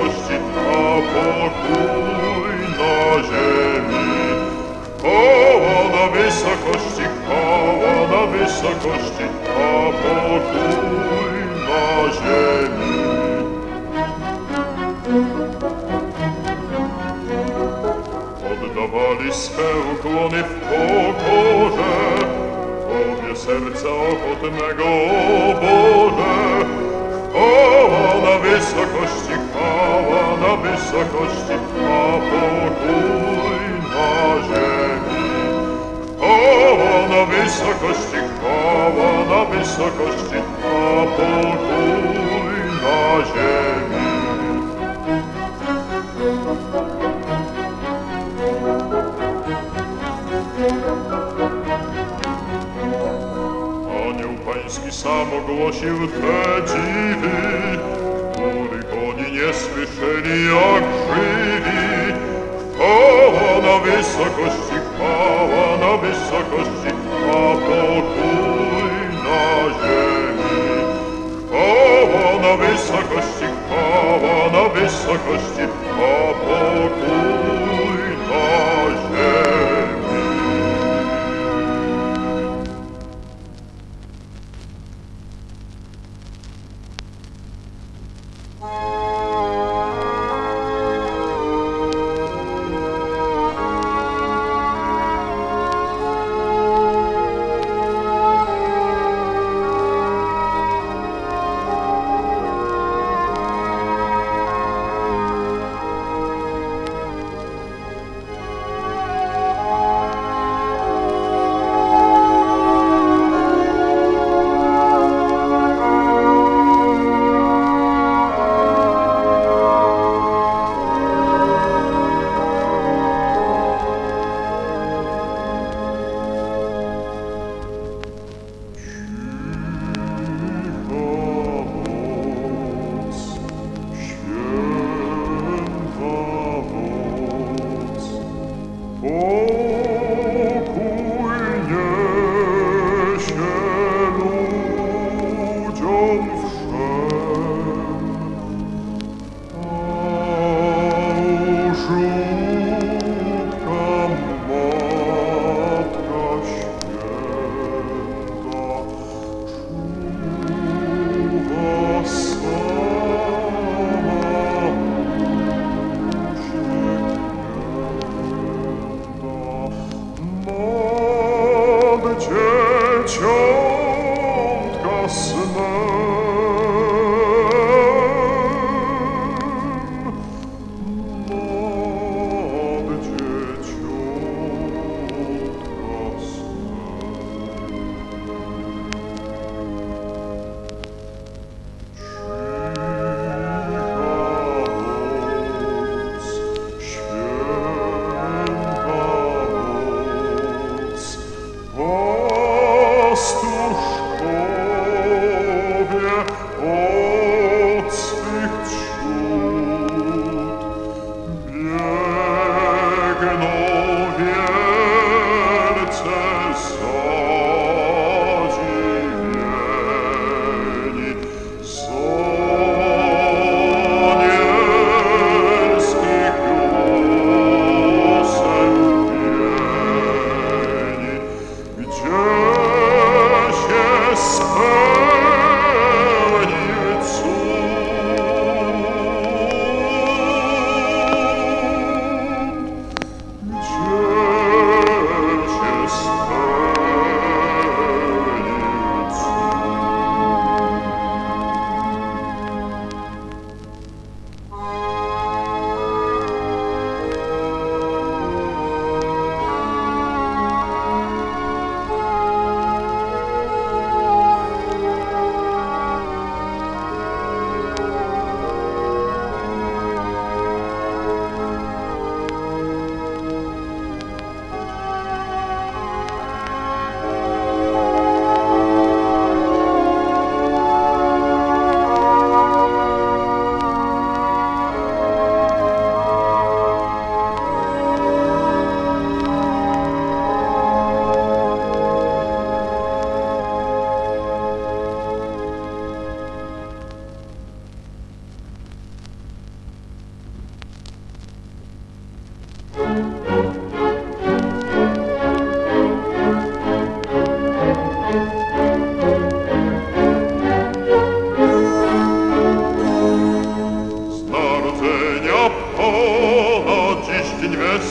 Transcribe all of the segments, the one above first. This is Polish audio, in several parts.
radości, a pokój na ziemi. Koło na wysokości, koło na wysokości, a pokój na ziemi. Oddawali swe ukłony w pokorze, obie serca ochotnego ogłosił te dziwy, których oni nie słyszeli jak żywi. Chwała na wysokości, chwała na wysokości, a pokój na ziemi. Chwała na wysokości, chwała na wysokości, a pokój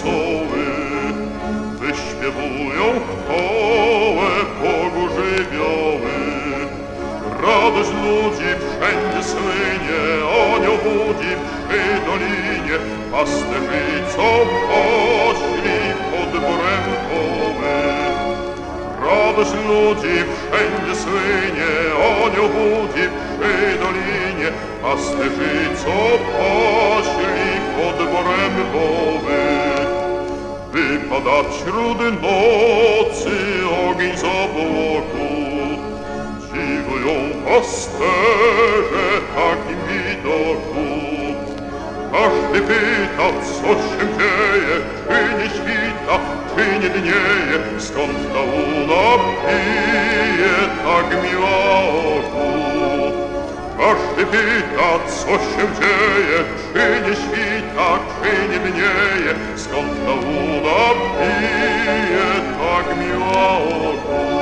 wesoły Wyśpiewują chwałę Bogu żywioły. Radość ludzi wszędzie słynie Anioł budzi przy dolinie Pasterzycą pośli pod brękowy Radość ludzi wszędzie słynie Anioł budzi przy dolinie Pasterzycą pośli pod brękowy Wypada wśród nocy ogień z obłoku, dziwują pasterze takim widoku. Każdy pyta, co się dzieje, czy nie świta, czy nie dnieje, skąd ta łuna pije tak miła oku. Każdy pyta, co się dzieje, czy nie świta, czy nie dnieje, skąd ta łuna pije tak miła oku.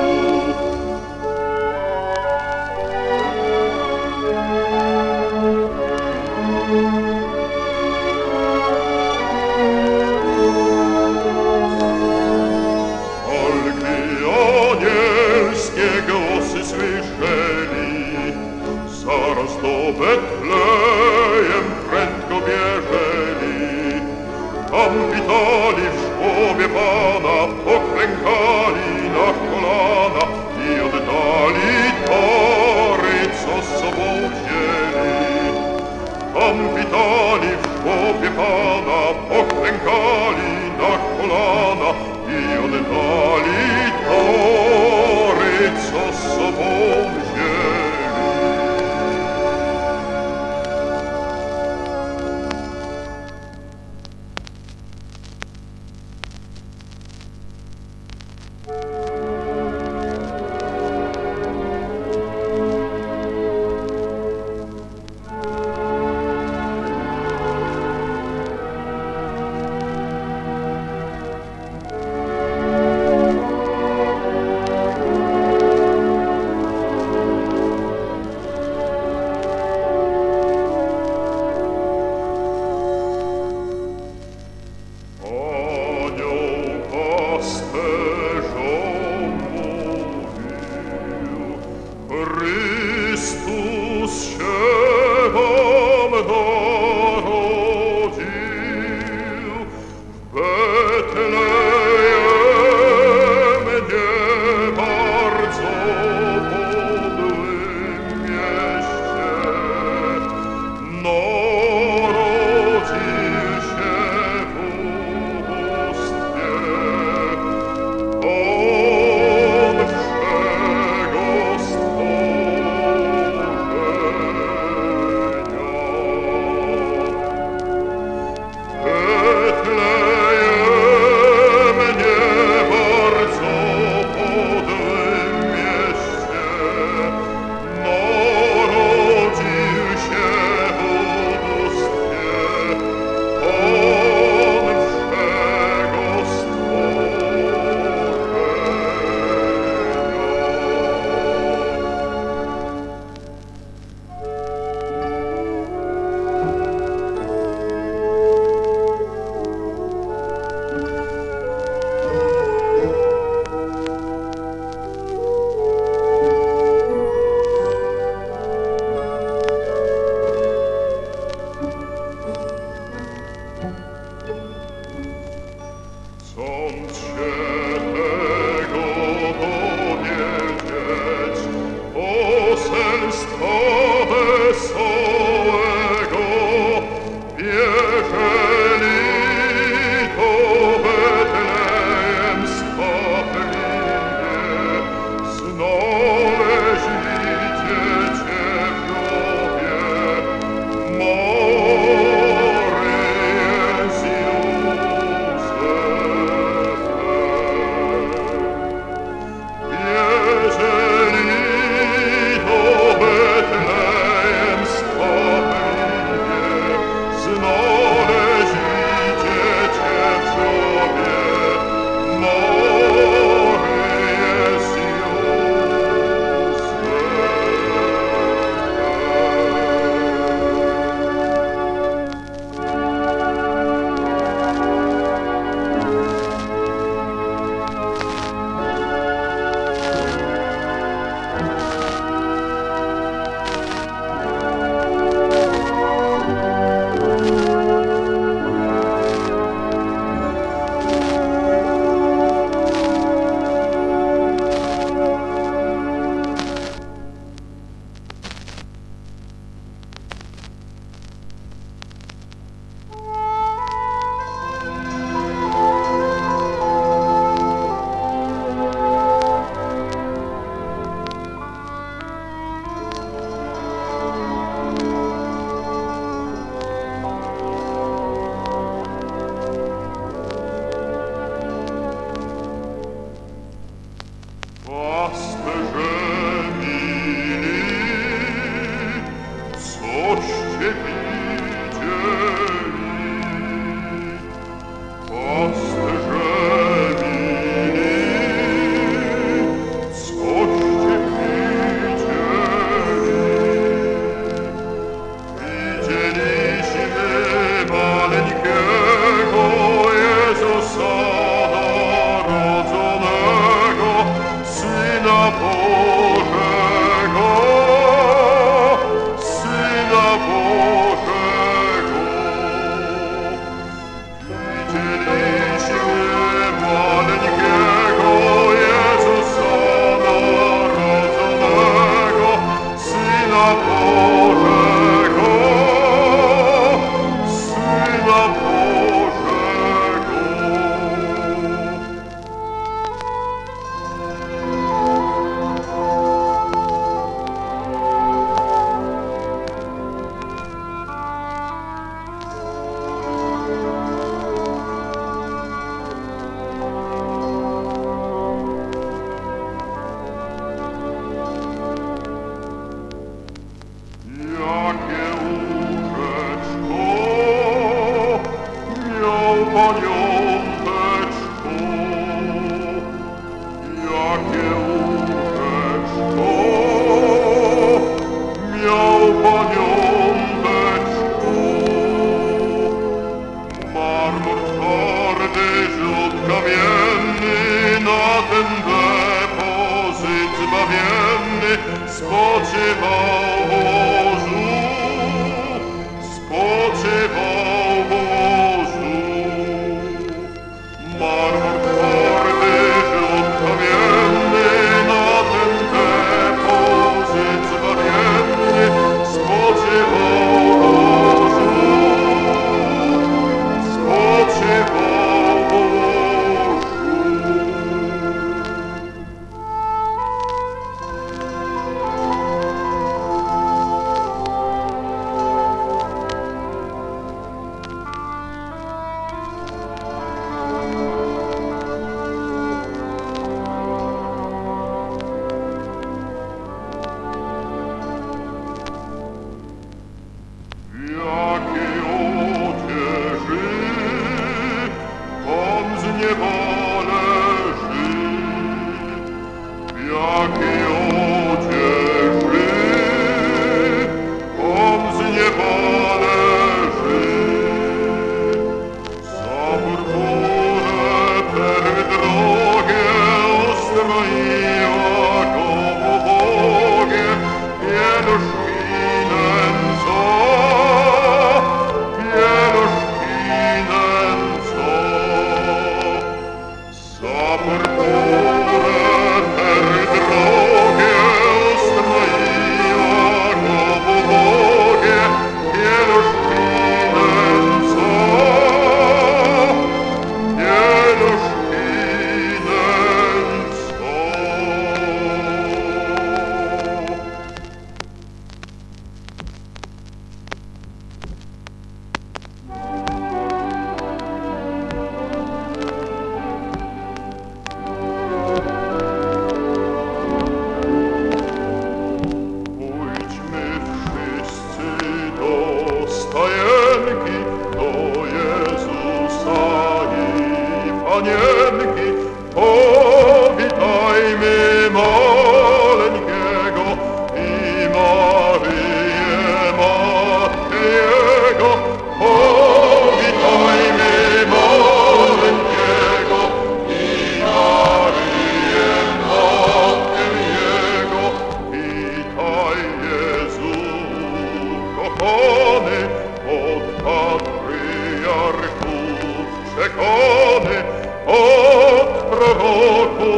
законы от пророку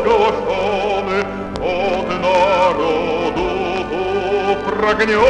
оглашены, от народу прогнет.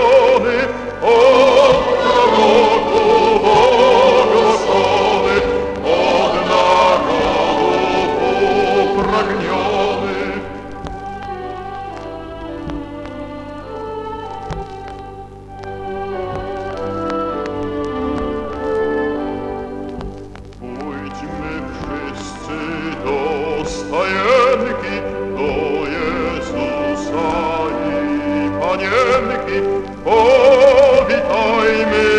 Oh, the time is...